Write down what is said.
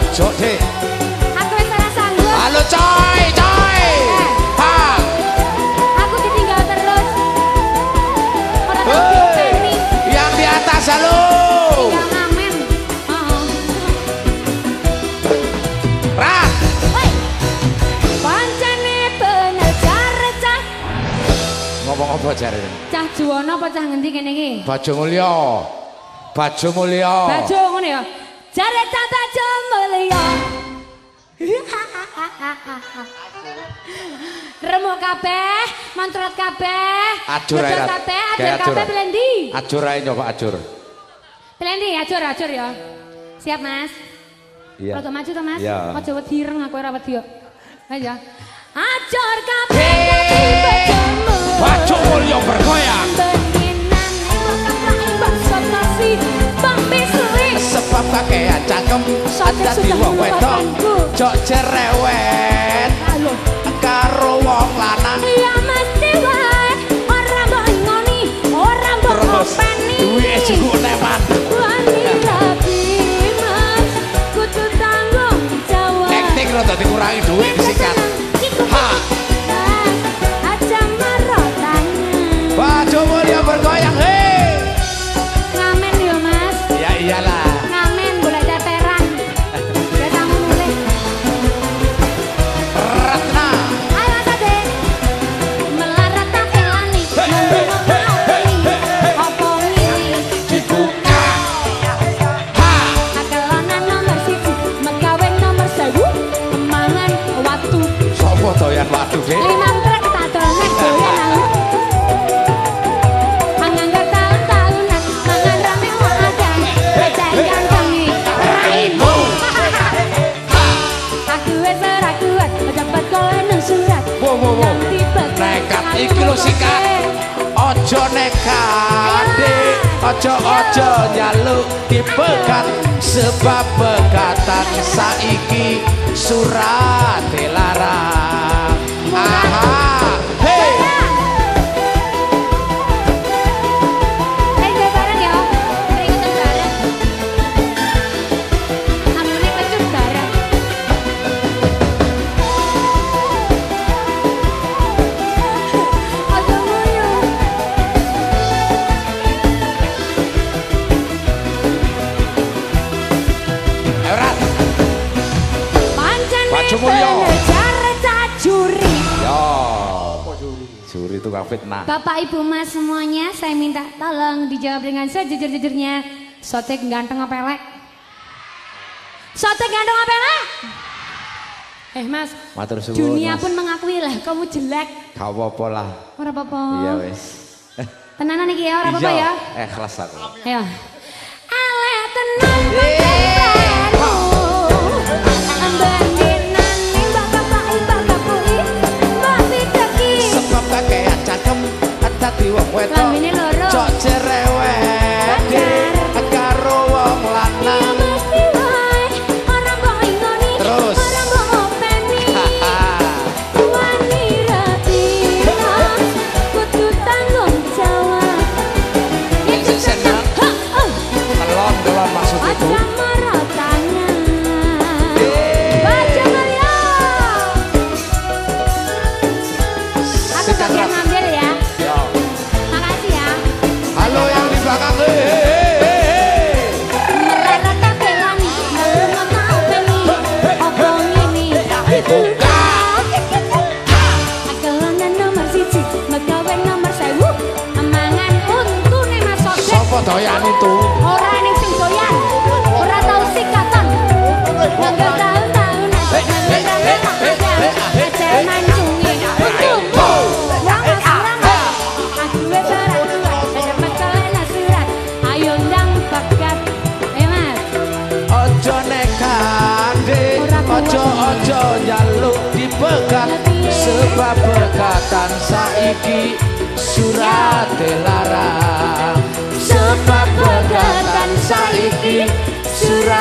ojo deh aku yang salah sanggup. Halo coy coy. Eh. Ha. Aku ditinggal terus. Ora yang di atas halo. Iya, uh-uh. Ngomong apa jare? Cah Juwono apa cah ngendi kene iki? Bajo Mulya. Bajo Mulya. Bajo ngono ya. Jare cah Bajo Mulya. Remuk kabeh, mantrot kabeh. Ajur ae. Kabeh, ajur kabeh blendi. Ajur ae nyoba ajur. Blendi, ajur, ajur ya. Siap, Mas? Iya. Rada maju to, Mas? Iya. Aja wedi ireng aku ora wedi yo. Ayo. Ajur kabeh. Bajo Mulya bergoyang. kem Andati wong wedong Jok cerewet Karo wong lanang. Iya mesti wae. Ora mbok ngoni Ora mbok ngopeni. Duwi es juga neman Kudu mas. Kucu tanggung jawab. Ekting rata dikurangi duwi disika Lima trek tak dolan doyan aku Manganggar tahun-tahunan Mangan rame kok ada. Becek gantengi Raimu Aku wis ora kuat Dapat kowe nang surat. Wow, wow, wow. Yang tiba Nekat iki lho sikat. Ojo nekat. Ojo ojo nyaluk dipegat sebab pegatan saiki surat Pancen Baju mulya. cara cacuri Yo. Juri tukang fitnah. Bapak Ibu Mas semuanya saya minta tolong dijawab dengan sejujur-jujurnya Sotek ganteng apa elek? Sotek ganteng apa elek? Eh mas, Matur suwun. dunia Mas. pun mengakui lah kamu jelek Gak apa-apa lah. Ora apa-apa Iya wis. Tenanan iki ya, ora apa-apa ya Eh, kelas aku. Ayo Elek tenan doyan itu? Ora ning sing doyan Ora tau sikatan. Nggak mancungi. Untukmu Wong asrama Ada Ayo ndang bakat. Eh mas. Ojo. Ojo ojo nyaluk dipegat. Sebab pegatan saiki surat dilarang. Sebab pegatan saiki surat